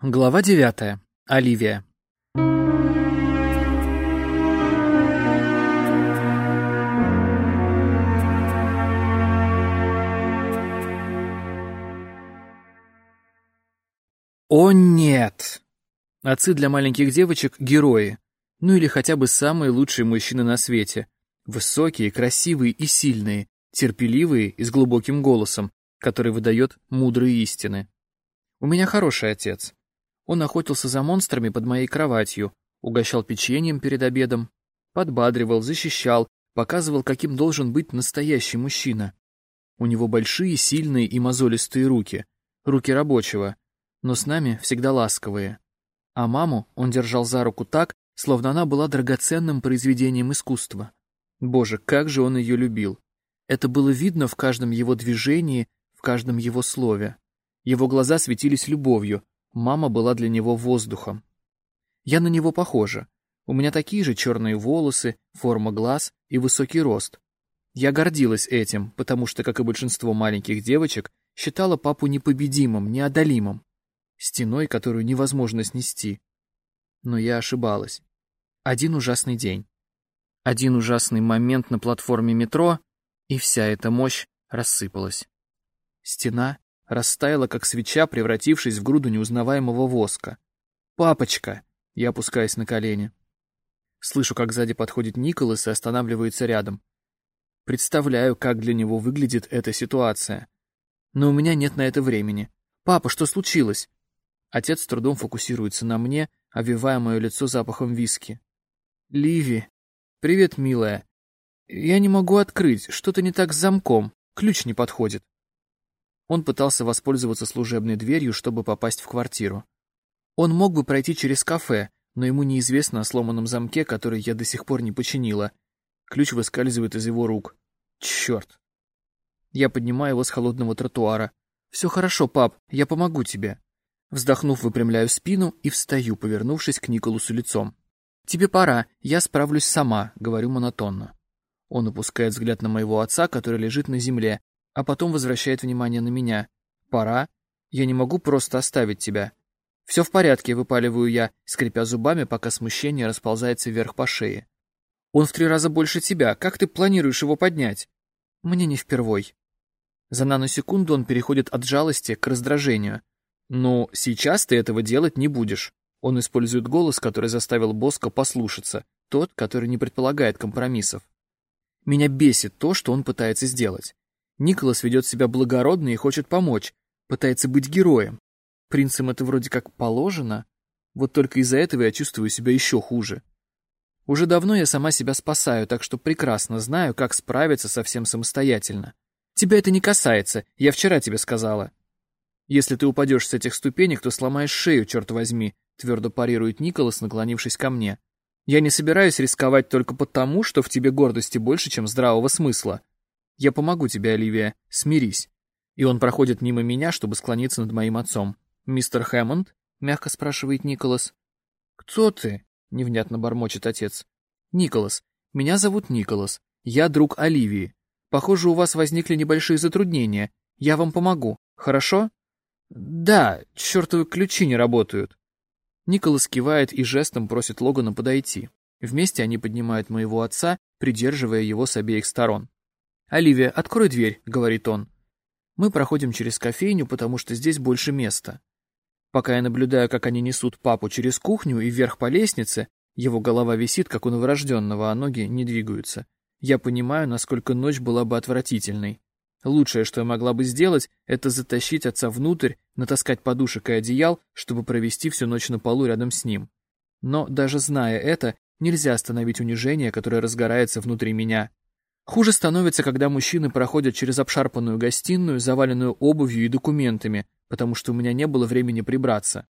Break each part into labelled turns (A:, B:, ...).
A: Глава девятая. Оливия. О нет! Отцы для маленьких девочек — герои. Ну или хотя бы самые лучшие мужчины на свете. Высокие, красивые и сильные, терпеливые и с глубоким голосом, который выдает мудрые истины. У меня хороший отец. Он охотился за монстрами под моей кроватью, угощал печеньем перед обедом, подбадривал, защищал, показывал, каким должен быть настоящий мужчина. У него большие, сильные и мозолистые руки, руки рабочего, но с нами всегда ласковые. А маму он держал за руку так, словно она была драгоценным произведением искусства. Боже, как же он ее любил! Это было видно в каждом его движении, в каждом его слове. Его глаза светились любовью, Мама была для него воздухом. Я на него похожа. У меня такие же черные волосы, форма глаз и высокий рост. Я гордилась этим, потому что, как и большинство маленьких девочек, считала папу непобедимым, неодолимым, стеной, которую невозможно снести. Но я ошибалась. Один ужасный день. Один ужасный момент на платформе метро, и вся эта мощь рассыпалась. Стена растаяла, как свеча, превратившись в груду неузнаваемого воска. «Папочка!» Я опускаюсь на колени. Слышу, как сзади подходит Николас и останавливается рядом. Представляю, как для него выглядит эта ситуация. Но у меня нет на это времени. «Папа, что случилось?» Отец с трудом фокусируется на мне, овивая мое лицо запахом виски. «Ливи! Привет, милая! Я не могу открыть, что-то не так с замком, ключ не подходит». Он пытался воспользоваться служебной дверью, чтобы попасть в квартиру. Он мог бы пройти через кафе, но ему неизвестно о сломанном замке, который я до сих пор не починила. Ключ выскальзывает из его рук. Черт. Я поднимаю его с холодного тротуара. «Все хорошо, пап, я помогу тебе». Вздохнув, выпрямляю спину и встаю, повернувшись к Николасу лицом. «Тебе пора, я справлюсь сама», — говорю монотонно. Он опускает взгляд на моего отца, который лежит на земле, а потом возвращает внимание на меня. «Пора. Я не могу просто оставить тебя». «Все в порядке», — выпаливаю я, скрипя зубами, пока смущение расползается вверх по шее. «Он в три раза больше тебя. Как ты планируешь его поднять?» «Мне не впервой». За наносекунду он переходит от жалости к раздражению. «Но сейчас ты этого делать не будешь». Он использует голос, который заставил Боско послушаться, тот, который не предполагает компромиссов. Меня бесит то, что он пытается сделать. Николас ведет себя благородно и хочет помочь, пытается быть героем. Принцам это вроде как положено, вот только из-за этого я чувствую себя еще хуже. Уже давно я сама себя спасаю, так что прекрасно знаю, как справиться со всем самостоятельно. Тебя это не касается, я вчера тебе сказала. Если ты упадешь с этих ступенек, то сломаешь шею, черт возьми, твердо парирует Николас, наклонившись ко мне. Я не собираюсь рисковать только потому, что в тебе гордости больше, чем здравого смысла. «Я помогу тебе, Оливия, смирись». И он проходит мимо меня, чтобы склониться над моим отцом. «Мистер Хэммонд?» — мягко спрашивает Николас. «Кто ты?» — невнятно бормочет отец. «Николас. Меня зовут Николас. Я друг Оливии. Похоже, у вас возникли небольшие затруднения. Я вам помогу. Хорошо?» «Да, чертовы ключи не работают». Николас кивает и жестом просит Логана подойти. Вместе они поднимают моего отца, придерживая его с обеих сторон. «Оливия, открой дверь», — говорит он. Мы проходим через кофейню, потому что здесь больше места. Пока я наблюдаю, как они несут папу через кухню и вверх по лестнице, его голова висит, как у новорожденного, а ноги не двигаются. Я понимаю, насколько ночь была бы отвратительной. Лучшее, что я могла бы сделать, это затащить отца внутрь, натаскать подушек и одеял, чтобы провести всю ночь на полу рядом с ним. Но даже зная это, нельзя остановить унижение, которое разгорается внутри меня. Хуже становится, когда мужчины проходят через обшарпанную гостиную, заваленную обувью и документами, потому что у меня не было времени прибраться.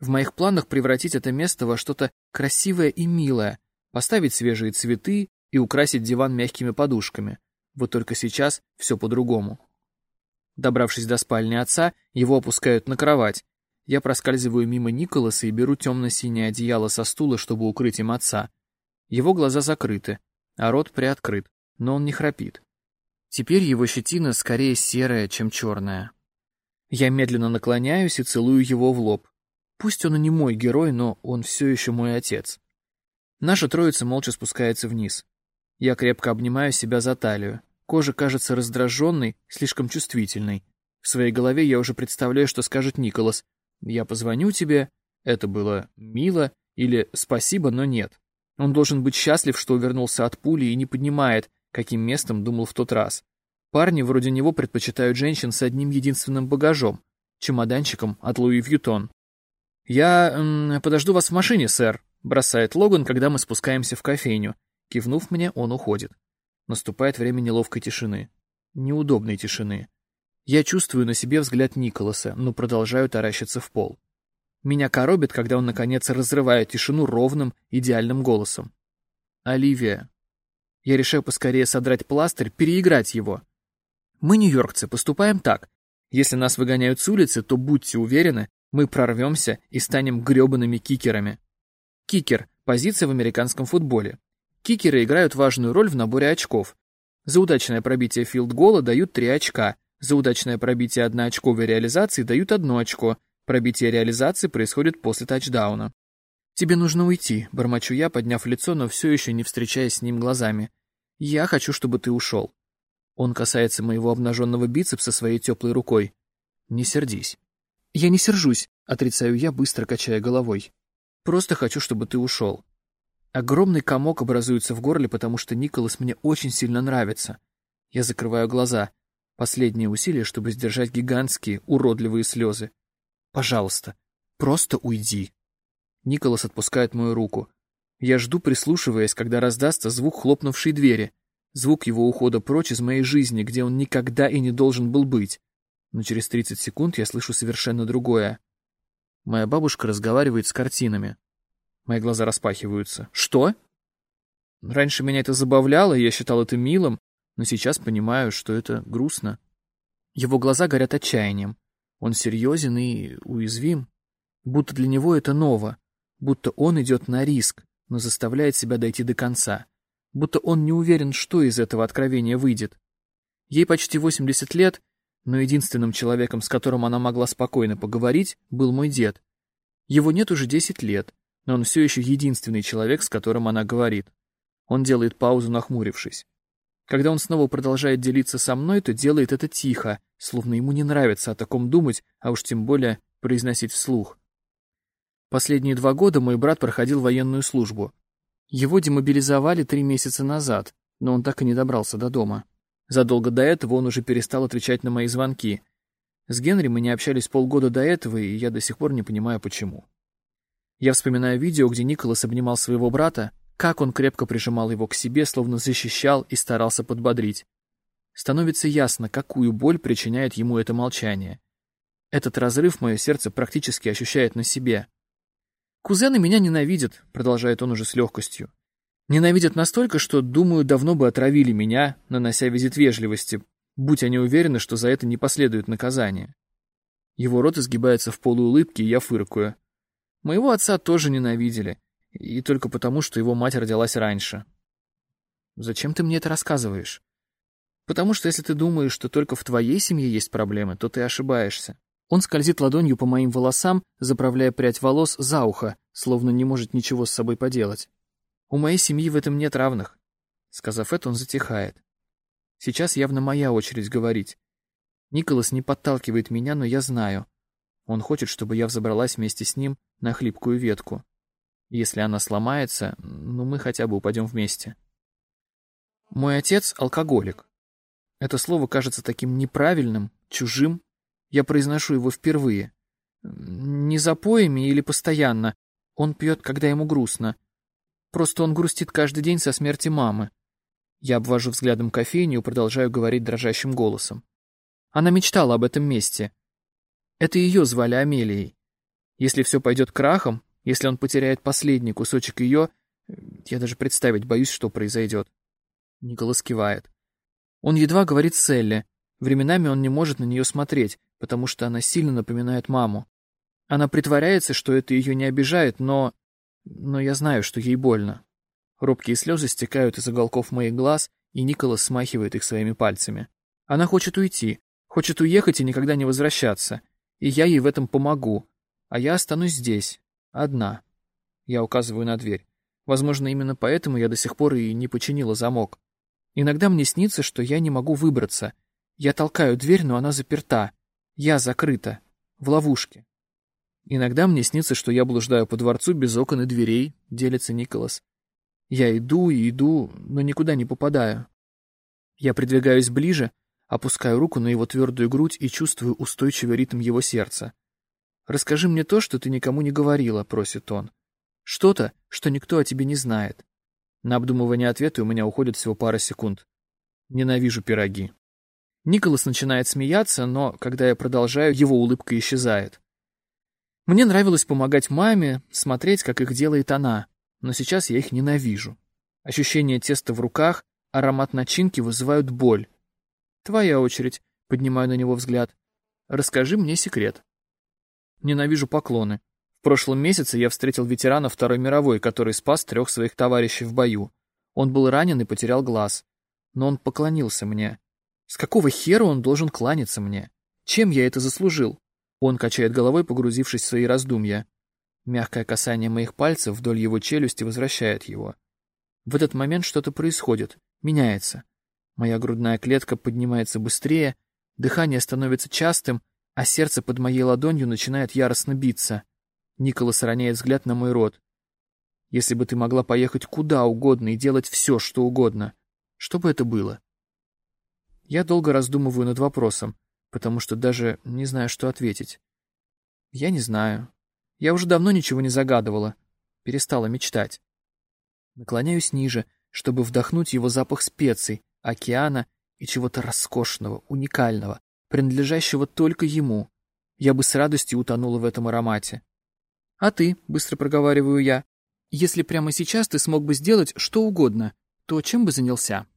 A: В моих планах превратить это место во что-то красивое и милое, поставить свежие цветы и украсить диван мягкими подушками. Вот только сейчас все по-другому. Добравшись до спальни отца, его опускают на кровать. Я проскальзываю мимо Николаса и беру темно-синее одеяло со стула, чтобы укрыть им отца. Его глаза закрыты, а рот приоткрыт но он не храпит. Теперь его щетина скорее серая, чем черная. Я медленно наклоняюсь и целую его в лоб. Пусть он и не мой герой, но он все еще мой отец. Наша троица молча спускается вниз. Я крепко обнимаю себя за талию. Кожа кажется раздраженной, слишком чувствительной. В своей голове я уже представляю, что скажет Николас. «Я позвоню тебе», «Это было мило» или «Спасибо, но нет». Он должен быть счастлив, что увернулся от пули и не поднимает, каким местом думал в тот раз. Парни вроде него предпочитают женщин с одним единственным багажом — чемоданчиком от Луи Вьютон. «Я м, подожду вас в машине, сэр», — бросает Логан, когда мы спускаемся в кофейню. Кивнув мне, он уходит. Наступает время неловкой тишины. Неудобной тишины. Я чувствую на себе взгляд Николаса, но продолжаю таращиться в пол. Меня коробит, когда он, наконец, разрывает тишину ровным, идеальным голосом. «Оливия». Я решаю поскорее содрать пластырь, переиграть его. Мы, нью-йоркцы, поступаем так. Если нас выгоняют с улицы, то будьте уверены, мы прорвемся и станем гребаными кикерами. Кикер – позиция в американском футболе. Кикеры играют важную роль в наборе очков. За удачное пробитие филд-гола дают 3 очка, за удачное пробитие одноочковой реализации дают одно очко. Пробитие реализации происходит после тачдауна. «Тебе нужно уйти», — бормочу я, подняв лицо, но все еще не встречаясь с ним глазами. «Я хочу, чтобы ты ушел». Он касается моего обнаженного бицепса своей теплой рукой. «Не сердись». «Я не сержусь», — отрицаю я, быстро качая головой. «Просто хочу, чтобы ты ушел». Огромный комок образуется в горле, потому что Николас мне очень сильно нравится. Я закрываю глаза. Последнее усилие, чтобы сдержать гигантские, уродливые слезы. Пожалуйста, просто уйди. Николас отпускает мою руку. Я жду, прислушиваясь, когда раздастся звук хлопнувшей двери. Звук его ухода прочь из моей жизни, где он никогда и не должен был быть. Но через 30 секунд я слышу совершенно другое. Моя бабушка разговаривает с картинами. Мои глаза распахиваются. Что? Раньше меня это забавляло, я считал это милым, но сейчас понимаю, что это грустно. Его глаза горят отчаянием. Он серьезен и уязвим. Будто для него это ново. Будто он идет на риск, но заставляет себя дойти до конца. Будто он не уверен, что из этого откровения выйдет. Ей почти 80 лет, но единственным человеком, с которым она могла спокойно поговорить, был мой дед. Его нет уже 10 лет, но он все еще единственный человек, с которым она говорит. Он делает паузу, нахмурившись. Когда он снова продолжает делиться со мной, то делает это тихо, словно ему не нравится о таком думать, а уж тем более произносить вслух. Последние два года мой брат проходил военную службу. Его демобилизовали три месяца назад, но он так и не добрался до дома. Задолго до этого он уже перестал отвечать на мои звонки. С Генри мы не общались полгода до этого, и я до сих пор не понимаю, почему. Я вспоминаю видео, где Николас обнимал своего брата, как он крепко прижимал его к себе, словно защищал и старался подбодрить. Становится ясно, какую боль причиняет ему это молчание. Этот разрыв мое сердце практически ощущает на себе. «Кузены меня ненавидят», — продолжает он уже с легкостью. «Ненавидят настолько, что, думаю, давно бы отравили меня, нанося визит вежливости, будь они уверены, что за это не последует наказание». Его рот изгибается в полуулыбке, и я фыркаю. Моего отца тоже ненавидели. И только потому, что его мать родилась раньше. Зачем ты мне это рассказываешь? Потому что если ты думаешь, что только в твоей семье есть проблемы, то ты ошибаешься. Он скользит ладонью по моим волосам, заправляя прядь волос за ухо, словно не может ничего с собой поделать. У моей семьи в этом нет равных. Сказав это, он затихает. Сейчас явно моя очередь говорить. Николас не подталкивает меня, но я знаю. Он хочет, чтобы я взобралась вместе с ним на хлипкую ветку. Если она сломается, ну мы хотя бы упадем вместе. Мой отец — алкоголик. Это слово кажется таким неправильным, чужим. Я произношу его впервые. Не запоями или постоянно. Он пьет, когда ему грустно. Просто он грустит каждый день со смерти мамы. Я обвожу взглядом кофейню и продолжаю говорить дрожащим голосом. Она мечтала об этом месте. Это ее звали Амелией. Если все пойдет крахом, если он потеряет последний кусочек ее, я даже представить боюсь, что произойдет. Николас кивает. Он едва говорит Селли. Временами он не может на нее смотреть, потому что она сильно напоминает маму. Она притворяется, что это ее не обижает, но... Но я знаю, что ей больно. Робкие слезы стекают из уголков моих глаз, и Николас смахивает их своими пальцами. Она хочет уйти, хочет уехать и никогда не возвращаться. И я ей в этом помогу, а я останусь здесь, одна. Я указываю на дверь. Возможно, именно поэтому я до сих пор и не починила замок. Иногда мне снится, что я не могу выбраться. Я толкаю дверь, но она заперта. Я закрыта. В ловушке. Иногда мне снится, что я блуждаю по дворцу без окон и дверей, делится Николас. Я иду и иду, но никуда не попадаю. Я придвигаюсь ближе, опускаю руку на его твердую грудь и чувствую устойчивый ритм его сердца. «Расскажи мне то, что ты никому не говорила», — просит он. «Что-то, что никто о тебе не знает». На обдумывание ответа у меня уходит всего пара секунд. Ненавижу пироги. Николас начинает смеяться, но, когда я продолжаю, его улыбка исчезает. Мне нравилось помогать маме, смотреть, как их делает она, но сейчас я их ненавижу. Ощущение теста в руках, аромат начинки вызывают боль. Твоя очередь, поднимаю на него взгляд. Расскажи мне секрет. Ненавижу поклоны. В прошлом месяце я встретил ветерана Второй мировой, который спас трех своих товарищей в бою. Он был ранен и потерял глаз. Но он поклонился мне. С какого хера он должен кланяться мне? Чем я это заслужил? Он качает головой, погрузившись в свои раздумья. Мягкое касание моих пальцев вдоль его челюсти возвращает его. В этот момент что-то происходит, меняется. Моя грудная клетка поднимается быстрее, дыхание становится частым, а сердце под моей ладонью начинает яростно биться. Николас роняет взгляд на мой рот. Если бы ты могла поехать куда угодно и делать все, что угодно, что бы это было? Я долго раздумываю над вопросом потому что даже не знаю, что ответить. Я не знаю. Я уже давно ничего не загадывала. Перестала мечтать. Наклоняюсь ниже, чтобы вдохнуть его запах специй, океана и чего-то роскошного, уникального, принадлежащего только ему. Я бы с радостью утонула в этом аромате. «А ты», — быстро проговариваю я, — «если прямо сейчас ты смог бы сделать что угодно, то чем бы занялся?»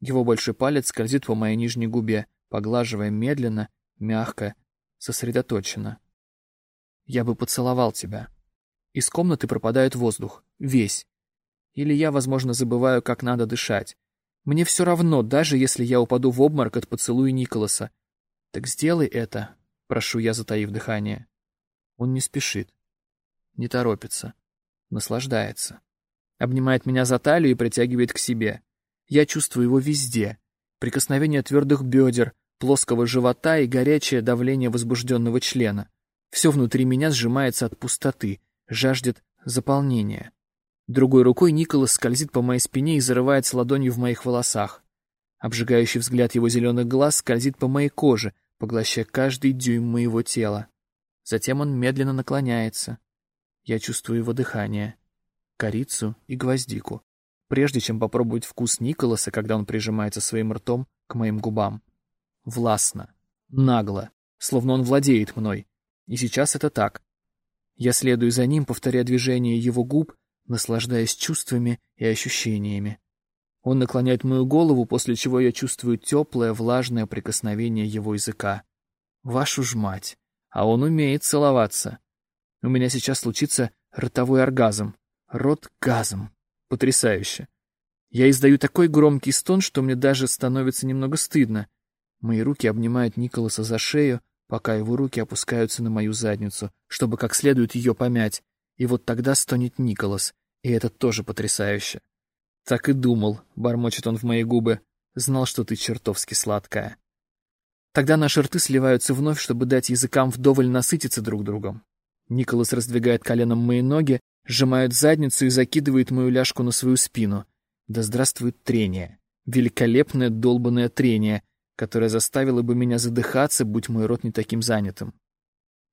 A: Его большой палец скользит по моей нижней губе, поглаживая медленно, мягко, сосредоточенно. «Я бы поцеловал тебя». Из комнаты пропадает воздух. Весь. Или я, возможно, забываю, как надо дышать. Мне все равно, даже если я упаду в обморок от поцелуя Николаса. Так сделай это, прошу я, затаив дыхание. Он не спешит. Не торопится. Наслаждается. Обнимает меня за талию и притягивает к себе. Я чувствую его везде. Прикосновение твердых бедер, плоского живота и горячее давление возбужденного члена. Все внутри меня сжимается от пустоты, жаждет заполнения. Другой рукой Николас скользит по моей спине и зарывается ладонью в моих волосах. Обжигающий взгляд его зеленых глаз скользит по моей коже, поглощая каждый дюйм моего тела. Затем он медленно наклоняется. Я чувствую его дыхание, корицу и гвоздику, прежде чем попробовать вкус Николаса, когда он прижимается своим ртом к моим губам властно, нагло, словно он владеет мной. И сейчас это так. Я следую за ним, повторяя движения его губ, наслаждаясь чувствами и ощущениями. Он наклоняет мою голову, после чего я чувствую теплое, влажное прикосновение его языка. Вашу ж мать! А он умеет целоваться. У меня сейчас случится ротовой оргазм. Рот-газм. Потрясающе. Я издаю такой громкий стон, что мне даже становится немного стыдно. Мои руки обнимают Николаса за шею, пока его руки опускаются на мою задницу, чтобы как следует ее помять. И вот тогда стонет Николас, и это тоже потрясающе. Так и думал, бормочет он в мои губы. Знал, что ты чертовски сладкая. Тогда наши рты сливаются вновь, чтобы дать языкам вдоволь насытиться друг другом. Николас раздвигает коленом мои ноги, сжимает задницу и закидывает мою ляжку на свою спину. Да здравствует трение. Великолепное долбанное трение — которая заставила бы меня задыхаться, будь мой рот не таким занятым.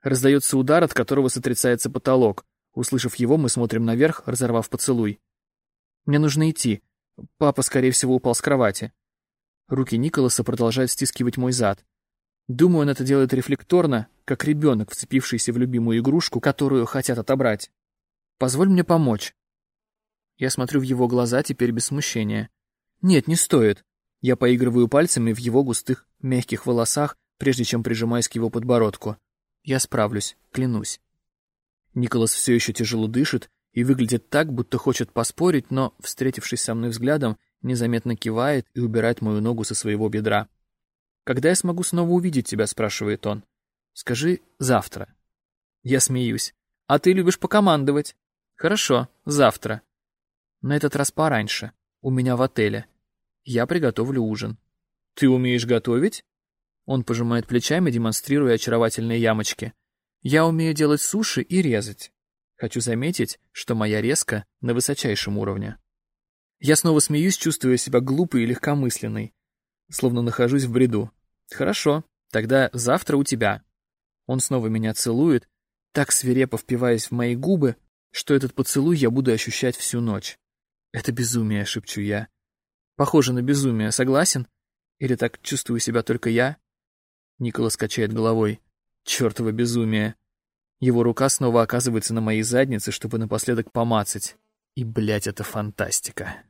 A: Раздается удар, от которого сотрясается потолок. Услышав его, мы смотрим наверх, разорвав поцелуй. Мне нужно идти. Папа, скорее всего, упал с кровати. Руки Николаса продолжают стискивать мой зад. Думаю, он это делает рефлекторно, как ребенок, вцепившийся в любимую игрушку, которую хотят отобрать. Позволь мне помочь. Я смотрю в его глаза, теперь без смущения. Нет, не стоит. Я поигрываю пальцами в его густых, мягких волосах, прежде чем прижимаюсь к его подбородку. Я справлюсь, клянусь. Николас все еще тяжело дышит и выглядит так, будто хочет поспорить, но, встретившись со мной взглядом, незаметно кивает и убирает мою ногу со своего бедра. «Когда я смогу снова увидеть тебя?» — спрашивает он. «Скажи завтра». Я смеюсь. А ты любишь покомандовать. Хорошо, завтра. На этот раз пораньше. У меня в отеле. Я приготовлю ужин. Ты умеешь готовить? Он пожимает плечами, демонстрируя очаровательные ямочки. Я умею делать суши и резать. Хочу заметить, что моя резка на высочайшем уровне. Я снова смеюсь, чувствуя себя глупой и легкомысленной, словно нахожусь в бреду. Хорошо, тогда завтра у тебя. Он снова меня целует, так свирепо впиваясь в мои губы, что этот поцелуй я буду ощущать всю ночь. Это безумие, шепчу я. Похоже на безумие, согласен? Или так чувствую себя только я? Николас качает головой. Чёртово безумие. Его рука снова оказывается на моей заднице, чтобы напоследок помацать. И, блядь, это фантастика.